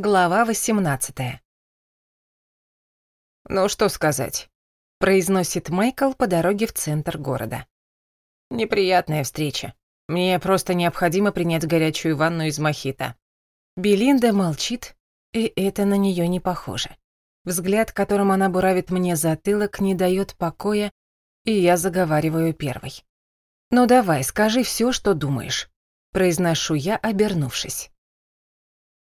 Глава 18 «Ну что сказать», — произносит Майкл по дороге в центр города. «Неприятная встреча. Мне просто необходимо принять горячую ванну из мохито». Белинда молчит, и это на нее не похоже. Взгляд, которым она буравит мне затылок, не дает покоя, и я заговариваю первой. «Ну давай, скажи все, что думаешь», — произношу я, обернувшись.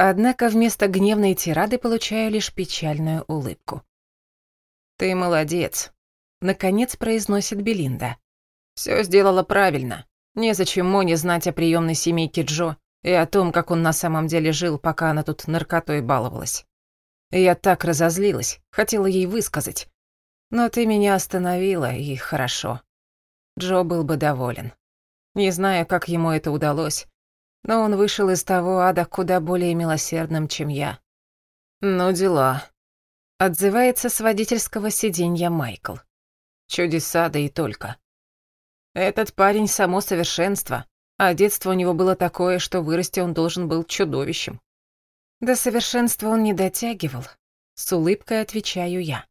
Однако вместо гневной тирады получаю лишь печальную улыбку. «Ты молодец», — наконец произносит Белинда. «Все сделала правильно. Незачем Моне знать о приемной семейке Джо и о том, как он на самом деле жил, пока она тут наркотой баловалась. Я так разозлилась, хотела ей высказать. Но ты меня остановила, и хорошо. Джо был бы доволен. Не знаю, как ему это удалось, но он вышел из того ада куда более милосердным, чем я. «Ну дела», — отзывается с водительского сиденья Майкл. «Чудеса, да и только». Этот парень само совершенство, а детство у него было такое, что вырасти он должен был чудовищем. До совершенства он не дотягивал, с улыбкой отвечаю я.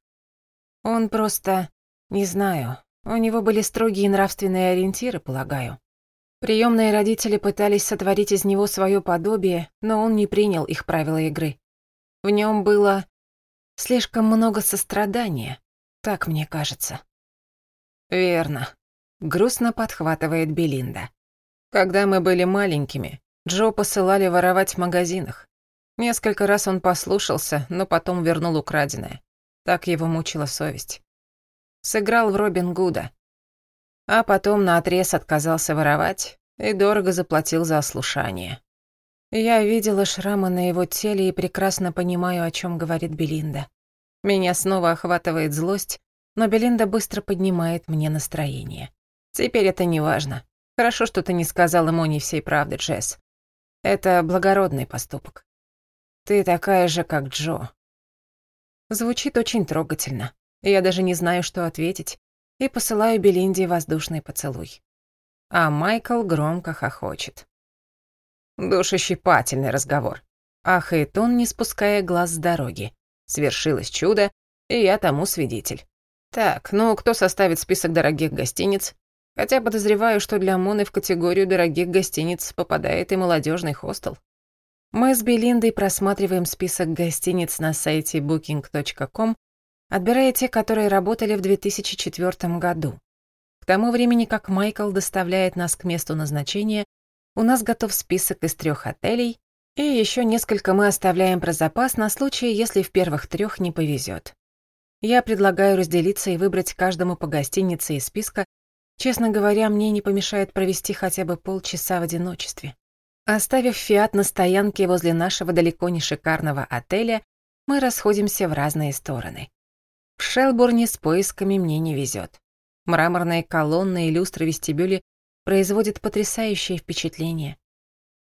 Он просто, не знаю, у него были строгие нравственные ориентиры, полагаю. Приемные родители пытались сотворить из него свое подобие, но он не принял их правила игры. В нем было слишком много сострадания, так мне кажется. «Верно», — грустно подхватывает Белинда. «Когда мы были маленькими, Джо посылали воровать в магазинах. Несколько раз он послушался, но потом вернул украденное. Так его мучила совесть. Сыграл в Робин Гуда а потом наотрез отказался воровать и дорого заплатил за ослушание. Я видела шрамы на его теле и прекрасно понимаю, о чем говорит Белинда. Меня снова охватывает злость, но Белинда быстро поднимает мне настроение. Теперь это не важно. Хорошо, что ты не сказала Моне всей правды, Джесс. Это благородный поступок. Ты такая же, как Джо. Звучит очень трогательно. Я даже не знаю, что ответить и посылаю Белинде воздушный поцелуй. А Майкл громко хохочет. Душещипательный разговор. Ахает он, не спуская глаз с дороги. Свершилось чудо, и я тому свидетель. Так, ну кто составит список дорогих гостиниц? Хотя подозреваю, что для Моны в категорию дорогих гостиниц попадает и молодежный хостел. Мы с Белиндой просматриваем список гостиниц на сайте booking.com отбирая те, которые работали в 2004 году. К тому времени, как Майкл доставляет нас к месту назначения, у нас готов список из трех отелей, и еще несколько мы оставляем про запас на случай, если в первых трех не повезет. Я предлагаю разделиться и выбрать каждому по гостинице из списка. Честно говоря, мне не помешает провести хотя бы полчаса в одиночестве. Оставив «Фиат» на стоянке возле нашего далеко не шикарного отеля, мы расходимся в разные стороны. В Шелборне с поисками мне не везет. Мраморные колонны и люстры вестибюля производят потрясающее впечатление.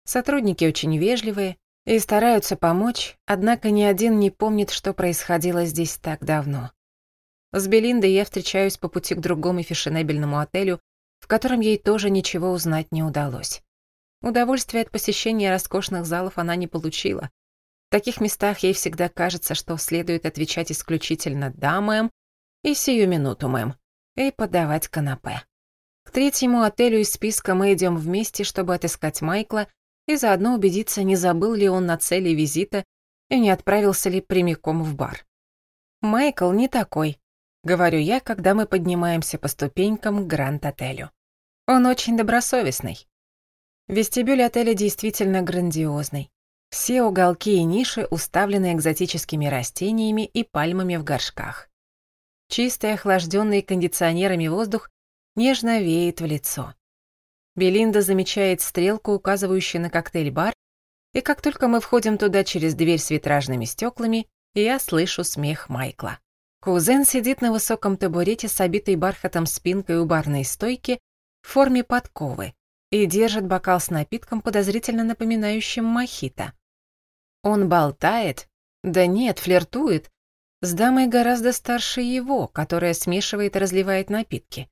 Сотрудники очень вежливые и стараются помочь, однако ни один не помнит, что происходило здесь так давно. С Белиндой я встречаюсь по пути к другому фешенебельному отелю, в котором ей тоже ничего узнать не удалось. Удовольствия от посещения роскошных залов она не получила, таких местах ей всегда кажется, что следует отвечать исключительно «да, мэм» и «сию минуту, мэм» и подавать канапе. К третьему отелю из списка мы идем вместе, чтобы отыскать Майкла и заодно убедиться, не забыл ли он на цели визита и не отправился ли прямиком в бар. «Майкл не такой», — говорю я, когда мы поднимаемся по ступенькам к Гранд-отелю. «Он очень добросовестный». Вестибюль отеля действительно грандиозный. Все уголки и ниши уставлены экзотическими растениями и пальмами в горшках. Чистый, охлажденный кондиционерами воздух нежно веет в лицо. Белинда замечает стрелку, указывающую на коктейль-бар, и как только мы входим туда через дверь с витражными стеклами, я слышу смех Майкла. Кузен сидит на высоком табурете с обитой бархатом спинкой у барной стойки в форме подковы и держит бокал с напитком, подозрительно напоминающим мохито. Он болтает? Да нет, флиртует. С дамой гораздо старше его, которая смешивает и разливает напитки.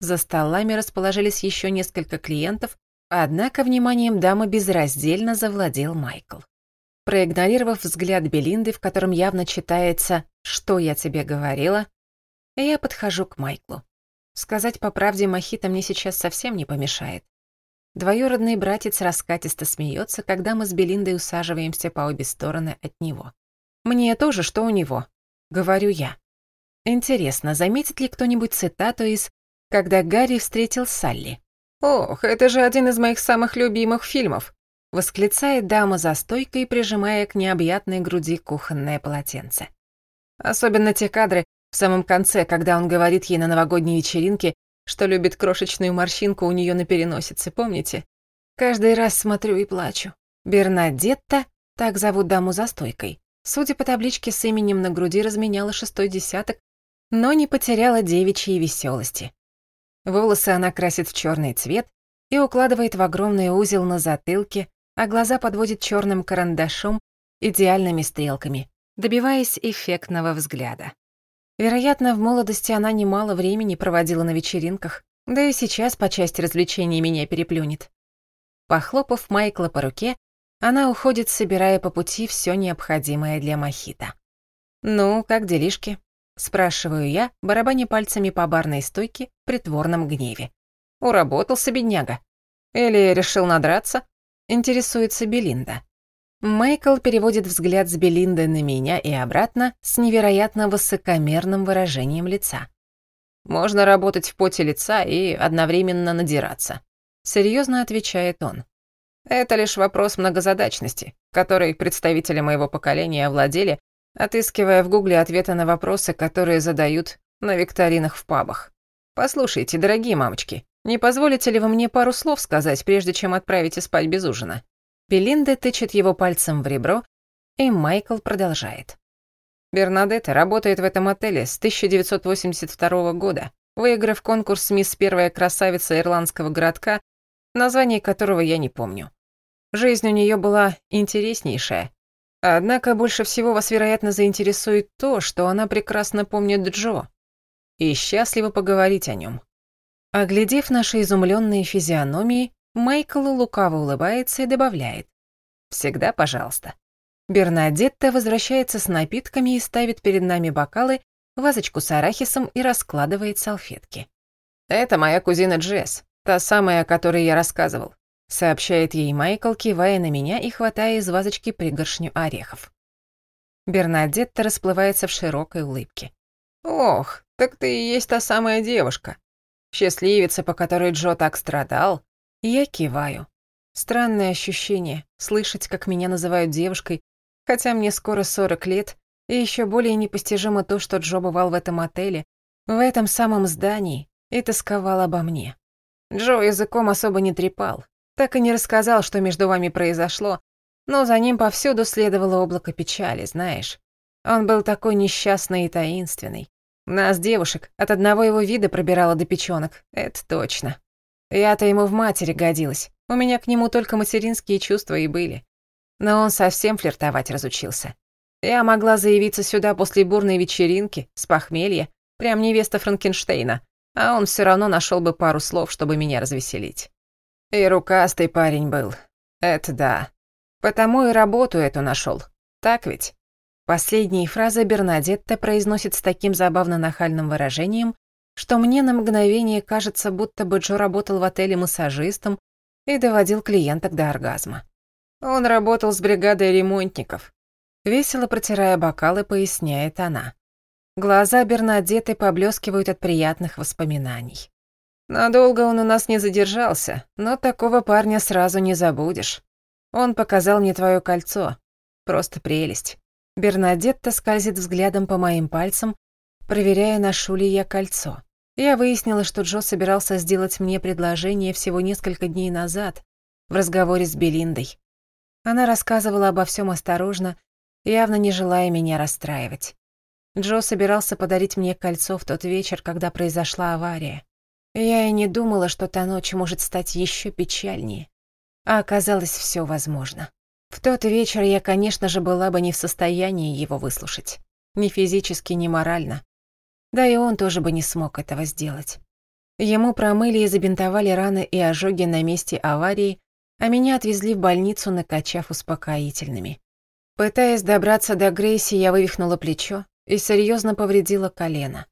За столами расположились еще несколько клиентов, однако вниманием дамы безраздельно завладел Майкл. Проигнорировав взгляд Белинды, в котором явно читается «Что я тебе говорила?», я подхожу к Майклу. Сказать по правде, мохито мне сейчас совсем не помешает. Двоюродный братец раскатисто смеется, когда мы с Белиндой усаживаемся по обе стороны от него. «Мне тоже, что у него», — говорю я. Интересно, заметит ли кто-нибудь цитату из «Когда Гарри встретил Салли»? «Ох, это же один из моих самых любимых фильмов», — восклицает дама за стойкой, прижимая к необъятной груди кухонное полотенце. Особенно те кадры в самом конце, когда он говорит ей на новогодней вечеринке, что любит крошечную морщинку у нее на переносице, помните? Каждый раз смотрю и плачу. Бернадетта, так зовут даму за стойкой. Судя по табличке с именем на груди, разменяла шестой десяток, но не потеряла девичьей веселости. Волосы она красит в черный цвет и укладывает в огромный узел на затылке, а глаза подводит черным карандашом идеальными стрелками, добиваясь эффектного взгляда. Вероятно, в молодости она немало времени проводила на вечеринках, да и сейчас по части развлечений меня переплюнет. Похлопав Майкла по руке, она уходит, собирая по пути все необходимое для мохито. «Ну, как делишки?» — спрашиваю я, барабаня пальцами по барной стойке в притворном гневе. «Уработался, бедняга. Или решил надраться?» — интересуется Белинда. Майкл переводит взгляд с Белинды на меня и обратно с невероятно высокомерным выражением лица. «Можно работать в поте лица и одновременно надираться», — серьезно отвечает он. «Это лишь вопрос многозадачности, который представители моего поколения овладели, отыскивая в гугле ответы на вопросы, которые задают на викторинах в пабах. Послушайте, дорогие мамочки, не позволите ли вы мне пару слов сказать, прежде чем отправите спать без ужина?» Белинда тычет его пальцем в ребро, и Майкл продолжает. Бернадетта работает в этом отеле с 1982 года, выиграв конкурс «Мисс Первая красавица ирландского городка», название которого я не помню. Жизнь у нее была интереснейшая. Однако больше всего вас, вероятно, заинтересует то, что она прекрасно помнит Джо. И счастливо поговорить о нем. Оглядев наши изумленные физиономии, Майкл лукаво улыбается и добавляет. «Всегда пожалуйста». Бернадетта возвращается с напитками и ставит перед нами бокалы, вазочку с арахисом и раскладывает салфетки. «Это моя кузина Джесс, та самая, о которой я рассказывал», сообщает ей Майкл, кивая на меня и хватая из вазочки пригоршню орехов. Бернадетта расплывается в широкой улыбке. «Ох, так ты и есть та самая девушка. Счастливица, по которой Джо так страдал, я киваю. Странное ощущение слышать, как меня называют девушкой, хотя мне скоро 40 лет, и еще более непостижимо то, что Джо бывал в этом отеле, в этом самом здании, и тосковал обо мне. Джо языком особо не трепал, так и не рассказал, что между вами произошло, но за ним повсюду следовало облако печали, знаешь. Он был такой несчастный и таинственный. Нас, девушек, от одного его вида пробирало до печёнок, это точно. Я-то ему в матери годилась. У меня к нему только материнские чувства и были. Но он совсем флиртовать разучился. Я могла заявиться сюда после бурной вечеринки, с похмелья, прям невеста Франкенштейна, а он все равно нашел бы пару слов, чтобы меня развеселить. И рукастый парень был. Это да. Потому и работу эту нашел. Так ведь? Последние фразы Бернадетта произносит с таким забавно-нахальным выражением, что мне на мгновение кажется, будто бы Джо работал в отеле массажистом и доводил клиенток до оргазма. Он работал с бригадой ремонтников. Весело протирая бокалы, поясняет она. Глаза Бернадетты поблескивают от приятных воспоминаний. Надолго он у нас не задержался, но такого парня сразу не забудешь. Он показал мне твое кольцо. Просто прелесть. Бернадетта скользит взглядом по моим пальцам, проверяя, ношу ли я кольцо. Я выяснила, что Джо собирался сделать мне предложение всего несколько дней назад в разговоре с Белиндой. Она рассказывала обо всем осторожно, явно не желая меня расстраивать. Джо собирался подарить мне кольцо в тот вечер, когда произошла авария. Я и не думала, что та ночь может стать еще печальнее. А оказалось, все возможно. В тот вечер я, конечно же, была бы не в состоянии его выслушать. Ни физически, ни морально. Да и он тоже бы не смог этого сделать. Ему промыли и забинтовали раны и ожоги на месте аварии, а меня отвезли в больницу, накачав успокоительными. Пытаясь добраться до Грейси, я вывихнула плечо и серьезно повредила колено.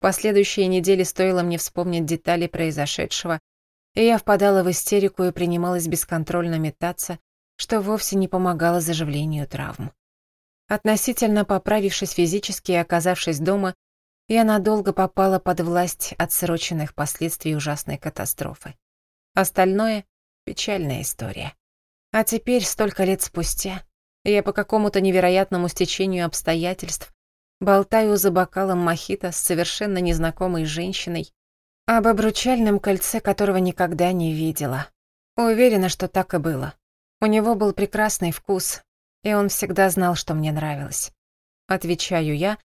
Последующие недели стоило мне вспомнить детали произошедшего, и я впадала в истерику и принималась бесконтрольно метаться, что вовсе не помогало заживлению травм. Относительно поправившись физически и оказавшись дома, я надолго попала под власть отсроченных последствий ужасной катастрофы. Остальное — печальная история. А теперь, столько лет спустя, я по какому-то невероятному стечению обстоятельств болтаю за бокалом мохито с совершенно незнакомой женщиной об обручальном кольце, которого никогда не видела. Уверена, что так и было. У него был прекрасный вкус, и он всегда знал, что мне нравилось. Отвечаю я,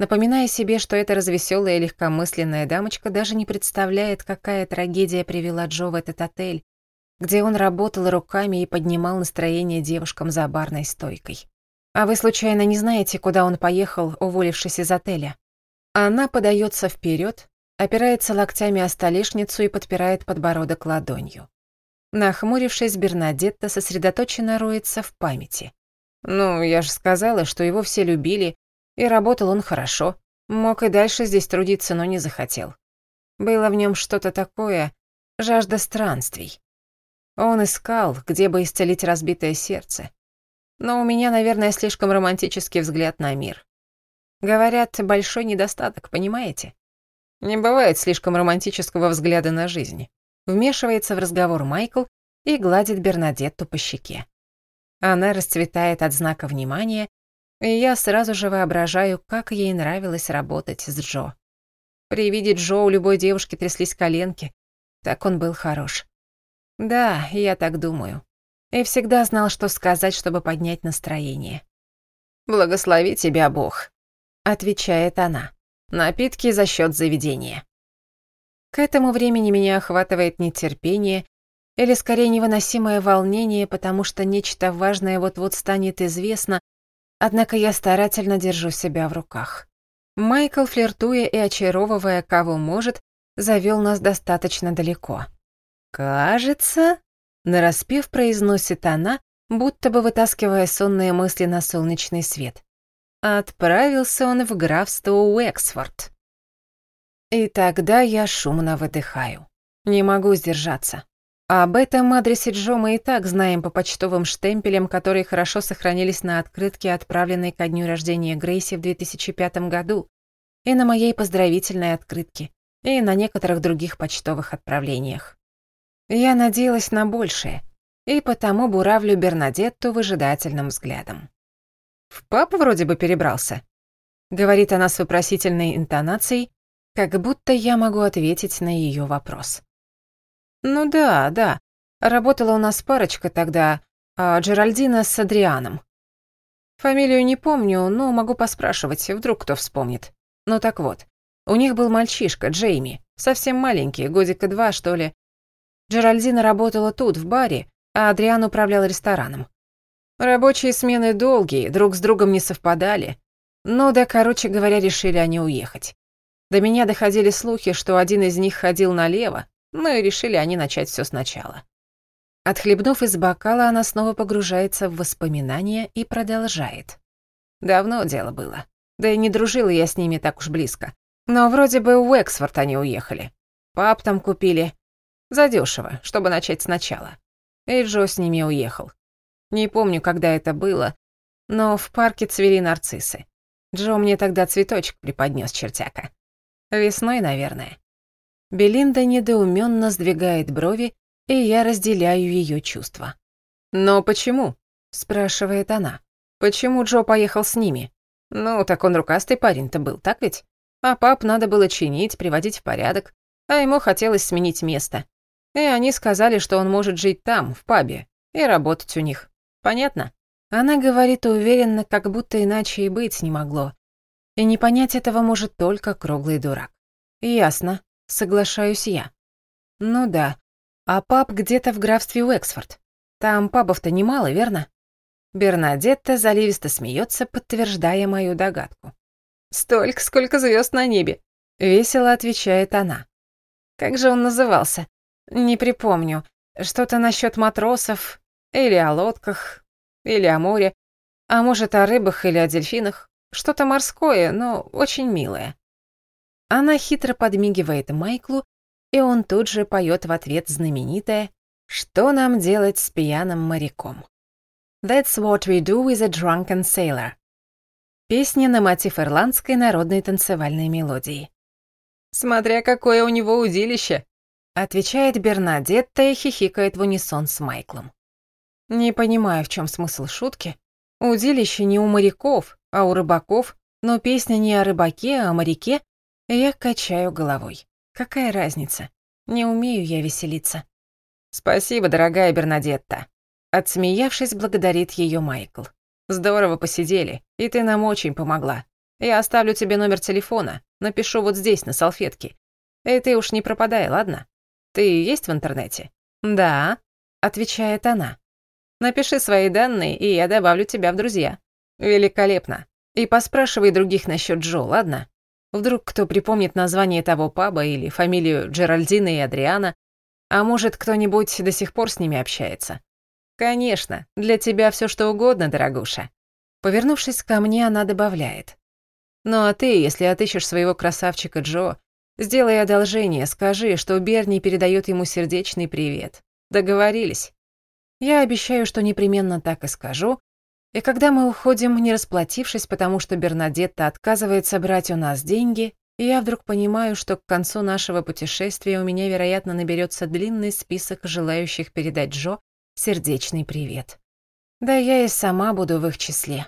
Напоминая себе, что эта развеселая и легкомысленная дамочка даже не представляет, какая трагедия привела Джо в этот отель, где он работал руками и поднимал настроение девушкам за барной стойкой. «А вы, случайно, не знаете, куда он поехал, уволившись из отеля?» Она подается вперед, опирается локтями о столешницу и подпирает подбородок ладонью. Нахмурившись, Бернадетта сосредоточенно роется в памяти. «Ну, я же сказала, что его все любили, и работал он хорошо, мог и дальше здесь трудиться, но не захотел. Было в нем что-то такое, жажда странствий. Он искал, где бы исцелить разбитое сердце. Но у меня, наверное, слишком романтический взгляд на мир. Говорят, большой недостаток, понимаете? Не бывает слишком романтического взгляда на жизнь. Вмешивается в разговор Майкл и гладит Бернадетту по щеке. Она расцветает от знака внимания и я сразу же воображаю, как ей нравилось работать с Джо. При виде Джо у любой девушки тряслись коленки. Так он был хорош. Да, я так думаю. И всегда знал, что сказать, чтобы поднять настроение. «Благослови тебя Бог», — отвечает она. «Напитки за счет заведения». К этому времени меня охватывает нетерпение или скорее невыносимое волнение, потому что нечто важное вот-вот станет известно, Однако я старательно держу себя в руках. Майкл, флиртуя и очаровывая кого может, завел нас достаточно далеко. «Кажется...» — нараспев произносит она, будто бы вытаскивая сонные мысли на солнечный свет. Отправился он в графство Уэксфорд. И тогда я шумно выдыхаю. Не могу сдержаться. Об этом адресе Джо мы и так знаем по почтовым штемпелям, которые хорошо сохранились на открытке, отправленной ко дню рождения Грейси в 2005 году, и на моей поздравительной открытке, и на некоторых других почтовых отправлениях. Я надеялась на большее, и потому буравлю Бернадетту выжидательным взглядом. «В пап вроде бы перебрался», — говорит она с вопросительной интонацией, как будто я могу ответить на ее вопрос. «Ну да, да. Работала у нас парочка тогда, а Джеральдина с Адрианом. Фамилию не помню, но могу поспрашивать, вдруг кто вспомнит. Ну так вот, у них был мальчишка, Джейми, совсем маленький, годика два, что ли. Джеральдина работала тут, в баре, а Адриан управлял рестораном. Рабочие смены долгие, друг с другом не совпадали. Ну да, короче говоря, решили они уехать. До меня доходили слухи, что один из них ходил налево, мы решили, а они начать все сначала. Отхлебнув из бокала, она снова погружается в воспоминания и продолжает. Давно дело было. Да и не дружила я с ними так уж близко. Но вроде бы у Эксфорд они уехали. Пап там купили. Задешево, чтобы начать сначала. И Джо с ними уехал. Не помню, когда это было, но в парке цвели нарциссы. Джо мне тогда цветочек преподнес чертяка. Весной, наверное. Белинда недоуменно сдвигает брови, и я разделяю ее чувства. «Но почему?» — спрашивает она. «Почему Джо поехал с ними? Ну, так он рукастый парень-то был, так ведь? А пап надо было чинить, приводить в порядок, а ему хотелось сменить место. И они сказали, что он может жить там, в пабе, и работать у них. Понятно?» Она говорит уверенно, как будто иначе и быть не могло. И не понять этого может только круглый дурак. «Ясно», Соглашаюсь я. Ну да. А пап где-то в графстве Уэксфорд. Там пабов-то немало, верно? Бернадетта заливисто смеется, подтверждая мою догадку. «Столько, сколько звезд на небе!» — весело отвечает она. «Как же он назывался? Не припомню. Что-то насчет матросов, или о лодках, или о море, а может, о рыбах или о дельфинах. Что-то морское, но очень милое. Она хитро подмигивает Майклу, и он тут же поет в ответ знаменитое «Что нам делать с пьяным моряком?» «That's what we do with a drunken sailor» — песня на мотив ирландской народной танцевальной мелодии. «Смотря какое у него удилище!» — отвечает Бернадетта и хихикает в унисон с Майклом. «Не понимаю, в чем смысл шутки. Удилище не у моряков, а у рыбаков, но песня не о рыбаке, а о моряке, я качаю головой. Какая разница? Не умею я веселиться. Спасибо, дорогая Бернадетта. Отсмеявшись, благодарит ее Майкл. Здорово посидели, и ты нам очень помогла. Я оставлю тебе номер телефона, напишу вот здесь, на салфетке. И ты уж не пропадай, ладно? Ты есть в интернете? Да, отвечает она. Напиши свои данные, и я добавлю тебя в друзья. Великолепно. И поспрашивай других насчет Джо, ладно? Вдруг кто припомнит название того паба или фамилию Джеральдины и Адриана, а может, кто-нибудь до сих пор с ними общается. Конечно, для тебя все что угодно, дорогуша. Повернувшись ко мне, она добавляет. Ну а ты, если отыщешь своего красавчика Джо, сделай одолжение, скажи, что Берни передает ему сердечный привет. Договорились. Я обещаю, что непременно так и скажу, и когда мы уходим, не расплатившись, потому что Бернадетта отказывается брать у нас деньги, я вдруг понимаю, что к концу нашего путешествия у меня, вероятно, наберется длинный список желающих передать Джо сердечный привет. Да я и сама буду в их числе.